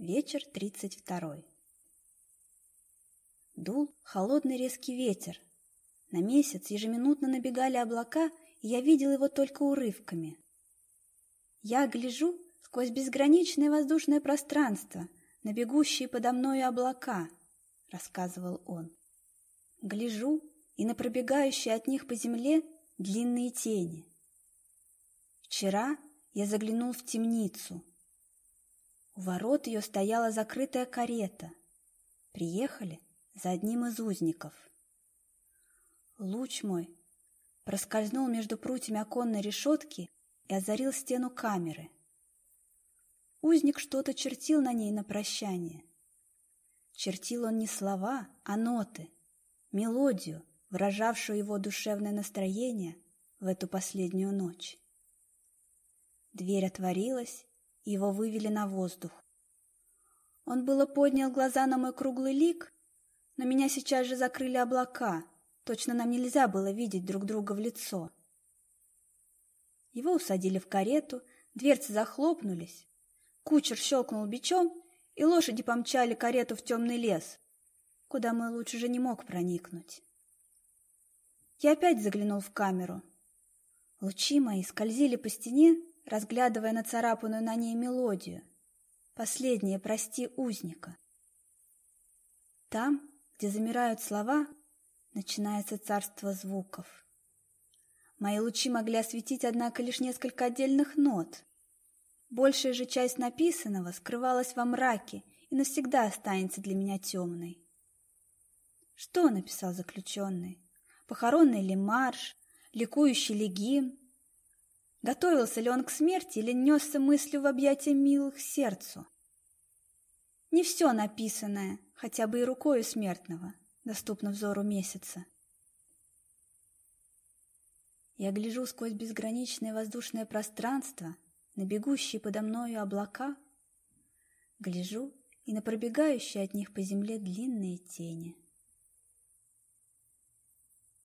Вечер тридцать второй. Дул холодный резкий ветер. На месяц ежеминутно набегали облака, и я видел его только урывками. Я гляжу сквозь безграничное воздушное пространство на бегущие подо мною облака, рассказывал он. Гляжу и на пробегающие от них по земле длинные тени. Вчера я заглянул в темницу. У ворот ее стояла закрытая карета. Приехали за одним из узников. Луч мой проскользнул между прутьями оконной решетки и озарил стену камеры. Узник что-то чертил на ней на прощание. Чертил он не слова, а ноты, мелодию, выражавшую его душевное настроение в эту последнюю ночь. Дверь отворилась, его вывели на воздух. Он было поднял глаза на мой круглый лик, но меня сейчас же закрыли облака, точно нам нельзя было видеть друг друга в лицо. Его усадили в карету, дверцы захлопнулись, кучер щелкнул бичом, и лошади помчали карету в темный лес, куда мой луч уже не мог проникнуть. Я опять заглянул в камеру. Лучи мои скользили по стене, разглядывая нацарапанную на ней мелодию. Последнее «Прости узника». Там, где замирают слова, начинается царство звуков. Мои лучи могли осветить, однако, лишь несколько отдельных нот. Большая же часть написанного скрывалась во мраке и навсегда останется для меня темной. Что написал заключенный? Похоронный ли марш? Ликующий ли гимн? Готовился ли он к смерти или несся мыслью в объятия милых сердцу? Не все написанное, хотя бы и рукою смертного, доступно взору месяца. Я гляжу сквозь безграничное воздушное пространство на бегущие подо мною облака, гляжу и на пробегающие от них по земле длинные тени.